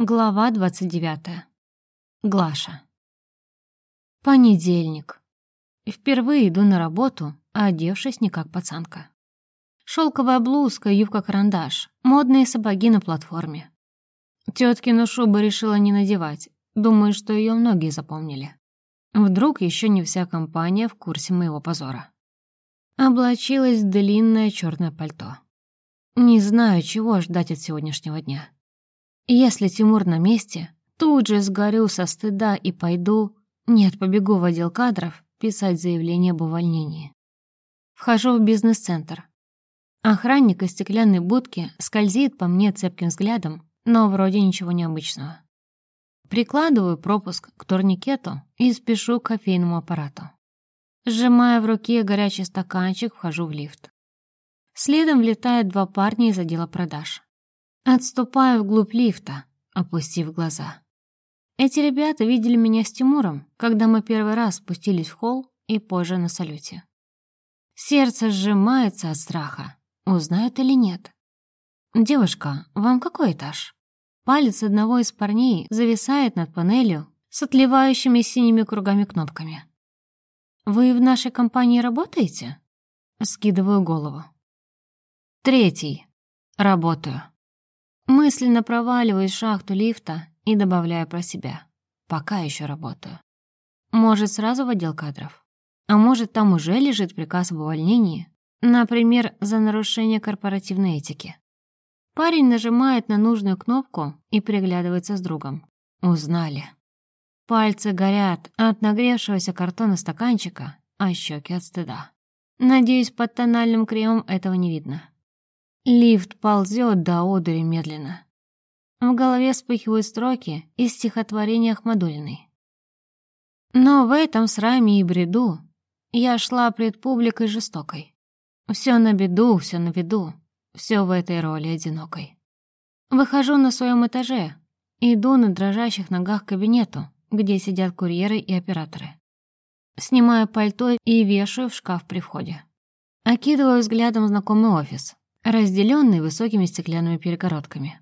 Глава 29. Глаша. Понедельник. Впервые иду на работу, одевшись не как пацанка. Шелковая блузка, юбка-карандаш, модные сапоги на платформе. Теткину шубу решила не надевать, думаю, что ее многие запомнили. Вдруг еще не вся компания в курсе моего позора. Облачилась длинное черное пальто. Не знаю, чего ждать от сегодняшнего дня. Если Тимур на месте, тут же сгорю со стыда и пойду, нет, побегу в отдел кадров писать заявление об увольнении. Вхожу в бизнес-центр. Охранник из стеклянной будки скользит по мне цепким взглядом, но вроде ничего необычного. Прикладываю пропуск к турникету и спешу к кофейному аппарату. Сжимая в руке горячий стаканчик, вхожу в лифт. Следом влетают два парня из отдела продаж. Отступаю вглубь лифта, опустив глаза. Эти ребята видели меня с Тимуром, когда мы первый раз спустились в холл и позже на салюте. Сердце сжимается от страха. Узнают или нет? «Девушка, вам какой этаж?» Палец одного из парней зависает над панелью с отливающими синими кругами кнопками. «Вы в нашей компании работаете?» Скидываю голову. «Третий. Работаю». Мысленно проваливаюсь в шахту лифта и добавляю про себя. Пока еще работаю. Может, сразу в отдел кадров? А может, там уже лежит приказ об увольнении? Например, за нарушение корпоративной этики. Парень нажимает на нужную кнопку и приглядывается с другом. Узнали. Пальцы горят от нагревшегося картона стаканчика, а щеки от стыда. Надеюсь, под тональным кремом этого не видно. Лифт ползет до одури медленно. В голове вспыхивают строки из стихотворения Ахмадулиной. Но в этом сраме и бреду я шла пред публикой жестокой. Все на беду, все на виду, все в этой роли одинокой. Выхожу на своем этаже, иду на дрожащих ногах к кабинету, где сидят курьеры и операторы. Снимаю пальто и вешаю в шкаф при входе. Окидываю взглядом знакомый офис разделенный высокими стеклянными перегородками.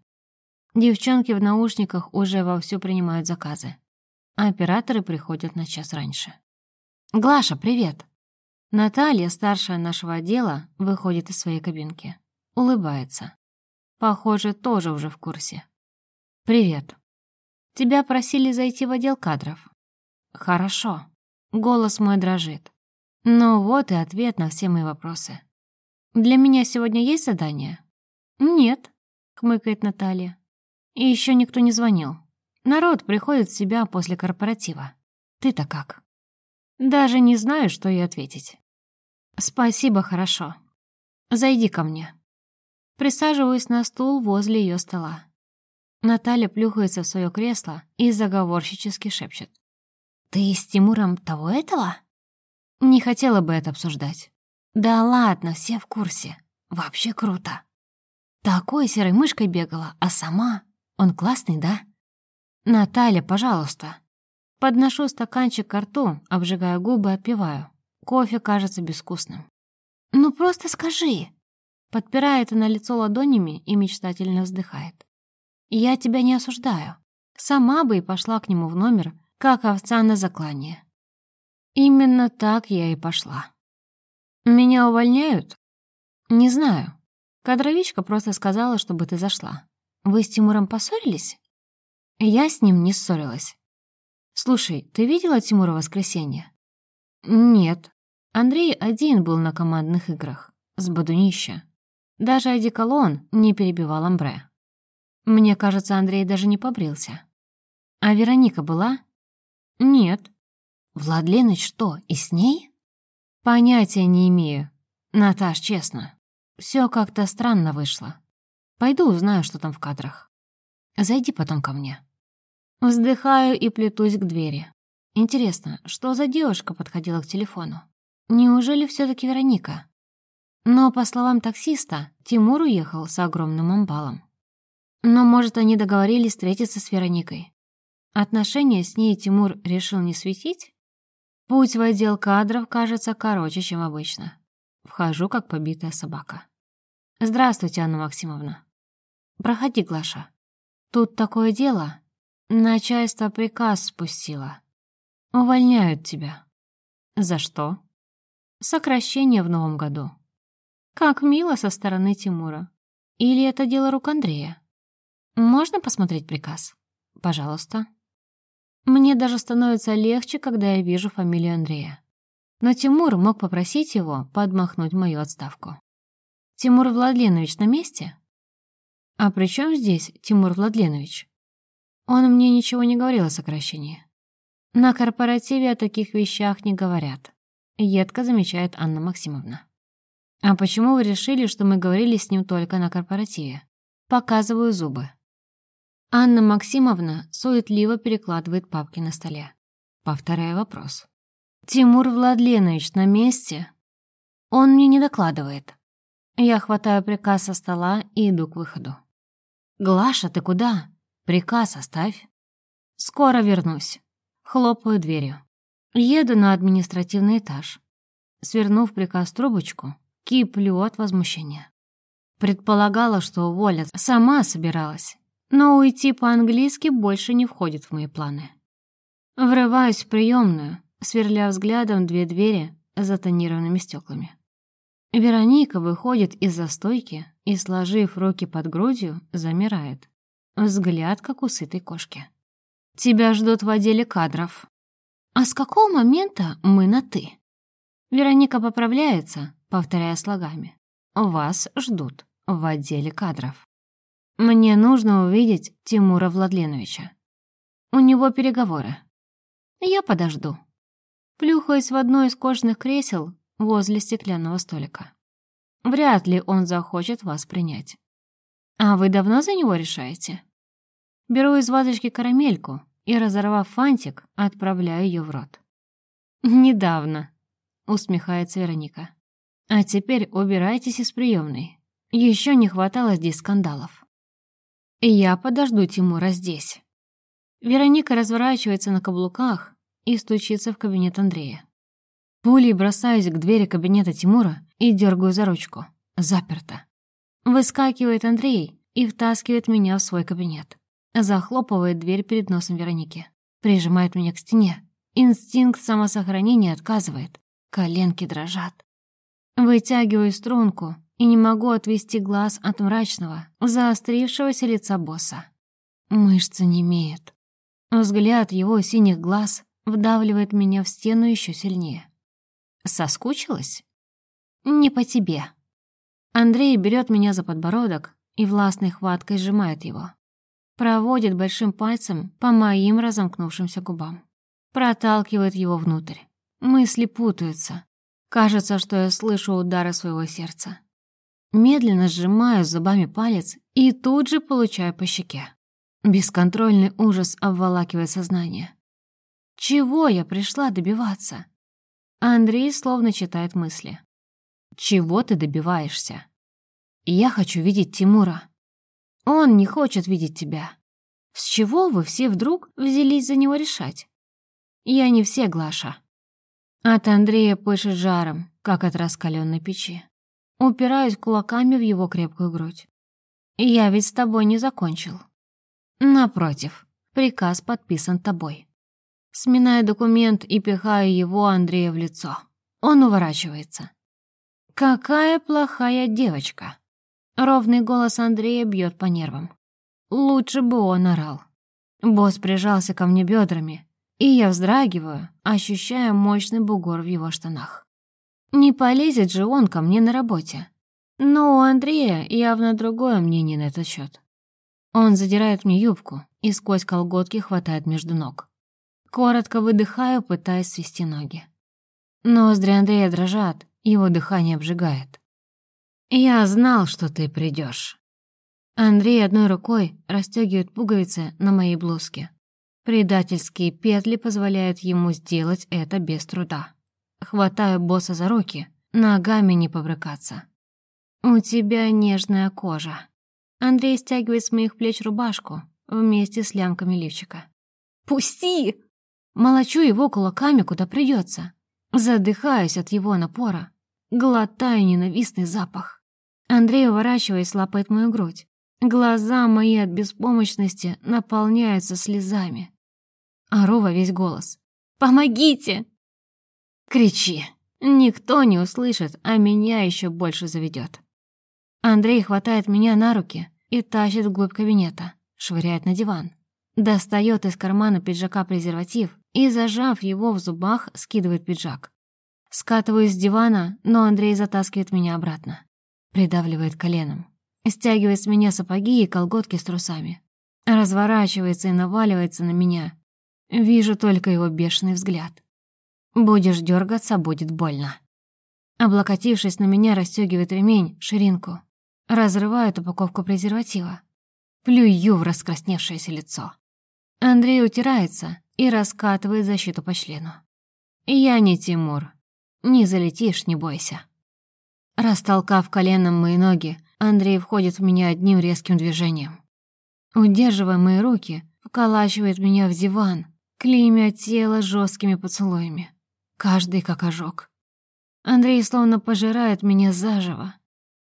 Девчонки в наушниках уже вовсю принимают заказы, а операторы приходят на час раньше. «Глаша, привет!» Наталья, старшая нашего отдела, выходит из своей кабинки. Улыбается. Похоже, тоже уже в курсе. «Привет. Тебя просили зайти в отдел кадров». «Хорошо». Голос мой дрожит. Ну вот и ответ на все мои вопросы. «Для меня сегодня есть задание?» «Нет», — хмыкает Наталья. «И еще никто не звонил. Народ приходит в себя после корпоратива. Ты-то как?» «Даже не знаю, что ей ответить». «Спасибо, хорошо. Зайди ко мне». Присаживаюсь на стул возле ее стола. Наталья плюхается в свое кресло и заговорщически шепчет. «Ты с Тимуром того этого?» Не хотела бы это обсуждать. Да ладно, все в курсе. Вообще круто. Такой серой мышкой бегала, а сама... Он классный, да? Наталья, пожалуйста. Подношу стаканчик к рту, обжигая губы, отпиваю. Кофе кажется безвкусным. Ну просто скажи. Подпирает она лицо ладонями и мечтательно вздыхает. Я тебя не осуждаю. Сама бы и пошла к нему в номер, как овца на заклание. Именно так я и пошла. «Меня увольняют?» «Не знаю. Кадровичка просто сказала, чтобы ты зашла. Вы с Тимуром поссорились?» «Я с ним не ссорилась». «Слушай, ты видела Тимура в воскресенье?» «Нет. Андрей один был на командных играх. С Бадунища. Даже одеколон не перебивал амбре. Мне кажется, Андрей даже не побрился. А Вероника была? Нет. Владленыч что, и с ней? Понятия не имею. Наташ, честно. Все как-то странно вышло. Пойду узнаю, что там в кадрах. Зайди потом ко мне. Вздыхаю и плетусь к двери. Интересно, что за девушка подходила к телефону? Неужели все таки Вероника? Но, по словам таксиста, Тимур уехал с огромным амбалом. Но, может, они договорились встретиться с Вероникой. Отношения с ней Тимур решил не светить? Путь в отдел кадров кажется короче, чем обычно. Вхожу, как побитая собака. «Здравствуйте, Анна Максимовна». «Проходи, Глаша». Тут такое дело. Начальство приказ спустило. Увольняют тебя. За что? Сокращение в новом году. Как мило со стороны Тимура. Или это дело рук Андрея? Можно посмотреть приказ? Пожалуйста. Мне даже становится легче, когда я вижу фамилию Андрея. Но Тимур мог попросить его подмахнуть мою отставку. «Тимур Владленович на месте?» «А при чем здесь Тимур Владленович?» Он мне ничего не говорил о сокращении. На корпоративе о таких вещах не говорят. Едко замечает Анна Максимовна. А почему вы решили, что мы говорили с ним только на корпоративе? Показываю зубы. Анна Максимовна суетливо перекладывает папки на столе. Повторяю вопрос. «Тимур Владленович на месте?» Он мне не докладывает. Я хватаю приказ со стола и иду к выходу. «Глаша, ты куда? Приказ оставь». «Скоро вернусь». Хлопаю дверью. Еду на административный этаж. Свернув приказ трубочку, киплю от возмущения. Предполагала, что уволят, сама собиралась, но уйти по-английски больше не входит в мои планы. Врываюсь в приемную, сверля взглядом две двери с затонированными стеклами. Вероника выходит из-за стойки и, сложив руки под грудью, замирает. Взгляд, как у сытой кошки. «Тебя ждут в отделе кадров». «А с какого момента мы на «ты»?» Вероника поправляется, повторяя слогами. «Вас ждут в отделе кадров». «Мне нужно увидеть Тимура Владленовича. У него переговоры. Я подожду». Плюхаясь в одно из кожаных кресел возле стеклянного столика. Вряд ли он захочет вас принять. А вы давно за него решаете? Беру из вазочки карамельку и, разорвав фантик, отправляю ее в рот. «Недавно», — усмехается Вероника. «А теперь убирайтесь из приемной. Еще не хватало здесь скандалов». «Я подожду Тимура здесь». Вероника разворачивается на каблуках и стучится в кабинет Андрея. Пулей бросаюсь к двери кабинета Тимура и дергаю за ручку. Заперто. Выскакивает Андрей и втаскивает меня в свой кабинет. Захлопывает дверь перед носом Вероники. Прижимает меня к стене. Инстинкт самосохранения отказывает. Коленки дрожат. Вытягиваю струнку и не могу отвести глаз от мрачного, заострившегося лица босса. Мышцы не имеют. Взгляд его синих глаз вдавливает меня в стену еще сильнее. Соскучилась? Не по тебе. Андрей берет меня за подбородок и властной хваткой сжимает его. Проводит большим пальцем по моим разомкнувшимся губам. Проталкивает его внутрь. Мысли путаются. Кажется, что я слышу удары своего сердца. Медленно сжимаю зубами палец и тут же получаю по щеке. Бесконтрольный ужас обволакивает сознание. Чего я пришла добиваться? Андрей словно читает мысли. Чего ты добиваешься? Я хочу видеть Тимура. Он не хочет видеть тебя. С чего вы все вдруг взялись за него решать? Я не все, Глаша. От Андрея пышет жаром, как от раскаленной печи. Упираюсь кулаками в его крепкую грудь. Я ведь с тобой не закончил. Напротив, приказ подписан тобой. Сминаю документ и пихаю его Андрея в лицо. Он уворачивается. «Какая плохая девочка!» Ровный голос Андрея бьет по нервам. Лучше бы он орал. Босс прижался ко мне бедрами, и я вздрагиваю, ощущая мощный бугор в его штанах. Не полезет же он ко мне на работе. Но у Андрея явно другое мнение на этот счет. Он задирает мне юбку и сквозь колготки хватает между ног. Коротко выдыхаю, пытаясь свести ноги. Ноздри Андрея дрожат, его дыхание обжигает. «Я знал, что ты придешь. Андрей одной рукой расстегивает пуговицы на моей блузке. Предательские петли позволяют ему сделать это без труда. Хватаю босса за руки, ногами не побрыкаться. «У тебя нежная кожа». Андрей стягивает с моих плеч рубашку вместе с лямками лифчика. «Пусти!» Молочу его кулаками, куда придется. Задыхаюсь от его напора. Глотаю ненавистный запах. Андрей, уворачиваясь, лапает мою грудь. Глаза мои от беспомощности наполняются слезами. Ору во весь голос. «Помогите!» Кричи. Никто не услышит, а меня еще больше заведет. Андрей хватает меня на руки и тащит вглубь кабинета, швыряет на диван. Достает из кармана пиджака презерватив и, зажав его в зубах, скидывает пиджак. Скатываюсь с дивана, но Андрей затаскивает меня обратно. Придавливает коленом. Стягивает с меня сапоги и колготки с трусами. Разворачивается и наваливается на меня. Вижу только его бешеный взгляд. Будешь дергаться, будет больно. Облокотившись на меня, расстегивает ремень, ширинку. Разрывает упаковку презерватива. Плюю в раскрасневшееся лицо. Андрей утирается и раскатывает защиту по члену. «Я не Тимур. Не залетишь, не бойся». Растолкав коленом мои ноги, Андрей входит в меня одним резким движением. Удерживая мои руки, вколачивает меня в диван, клеймя тело жесткими поцелуями. Каждый как ожог. Андрей словно пожирает меня заживо.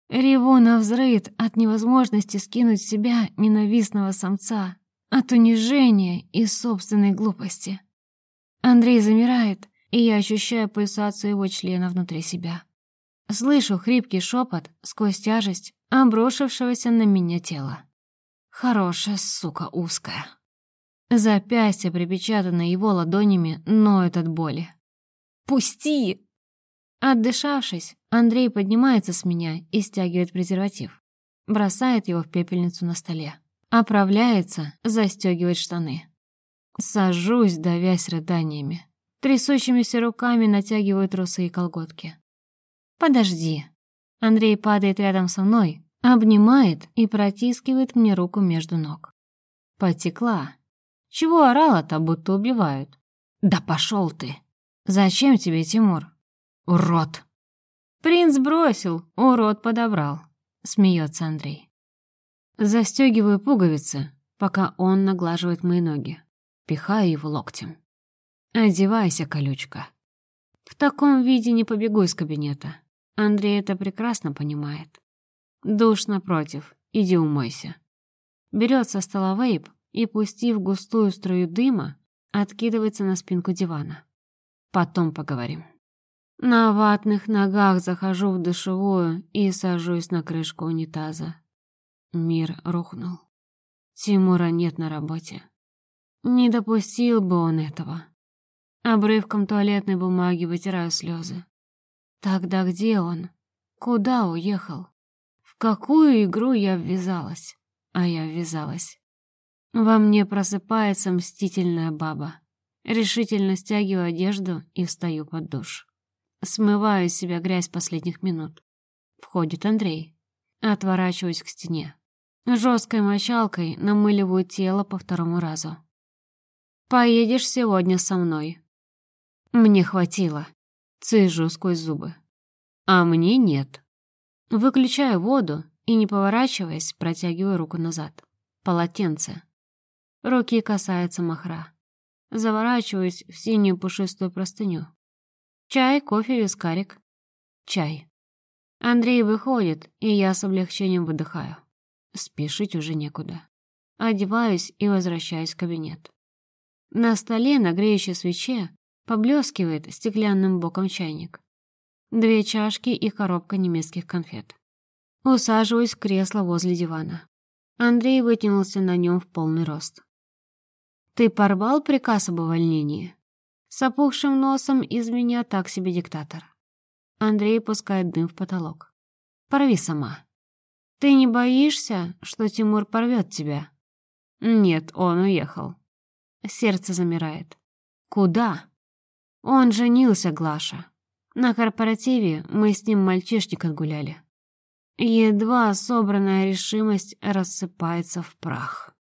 Реву на взрыд от невозможности скинуть с себя ненавистного самца, от унижения и собственной глупости. Андрей замирает, и я ощущаю пульсацию его члена внутри себя. Слышу хрипкий шепот сквозь тяжесть обрушившегося на меня тела. Хорошая сука узкая. Запястье, припечатанное его ладонями, ноет от боли. «Пусти!» Отдышавшись, Андрей поднимается с меня и стягивает презерватив. Бросает его в пепельницу на столе. Оправляется, застегивает штаны. Сажусь, давясь рыданиями. Трясущимися руками натягиваю трусы и колготки. «Подожди». Андрей падает рядом со мной, обнимает и протискивает мне руку между ног. Потекла. Чего орала-то, будто убивают? «Да пошел ты!» «Зачем тебе, Тимур?» «Урод!» «Принц бросил, урод подобрал», — смеется Андрей. Застегиваю пуговицы, пока он наглаживает мои ноги. Пихаю его локтем. «Одевайся, колючка». В таком виде не побегу из кабинета. Андрей это прекрасно понимает. Душ напротив, иди умойся. Берет со стола вейп и, пустив густую струю дыма, откидывается на спинку дивана. Потом поговорим. На ватных ногах захожу в душевую и сажусь на крышку унитаза. Мир рухнул. Тимура нет на работе. Не допустил бы он этого. Обрывком туалетной бумаги вытираю слезы. Тогда где он? Куда уехал? В какую игру я ввязалась? А я ввязалась. Во мне просыпается мстительная баба. Решительно стягиваю одежду и встаю под душ. Смываю с себя грязь последних минут. Входит Андрей. Отворачиваюсь к стене. Жесткой мочалкой намыливаю тело по второму разу. «Поедешь сегодня со мной». Мне хватило. Цежу сквозь зубы. А мне нет. Выключаю воду и, не поворачиваясь, протягиваю руку назад. Полотенце. Руки касаются махра. Заворачиваюсь в синюю пушистую простыню. Чай, кофе, вискарик. Чай. Андрей выходит, и я с облегчением выдыхаю. Спешить уже некуда. Одеваюсь и возвращаюсь в кабинет. На столе на греющей свече поблескивает стеклянным боком чайник. Две чашки и коробка немецких конфет. Усаживаюсь в кресло возле дивана. Андрей вытянулся на нем в полный рост. «Ты порвал приказ об увольнении?» С опухшим носом из меня так себе диктатор. Андрей пускает дым в потолок. Порви сама. Ты не боишься, что Тимур порвет тебя? Нет, он уехал. Сердце замирает. Куда? Он женился, Глаша. На корпоративе мы с ним мальчишник отгуляли. Едва собранная решимость рассыпается в прах.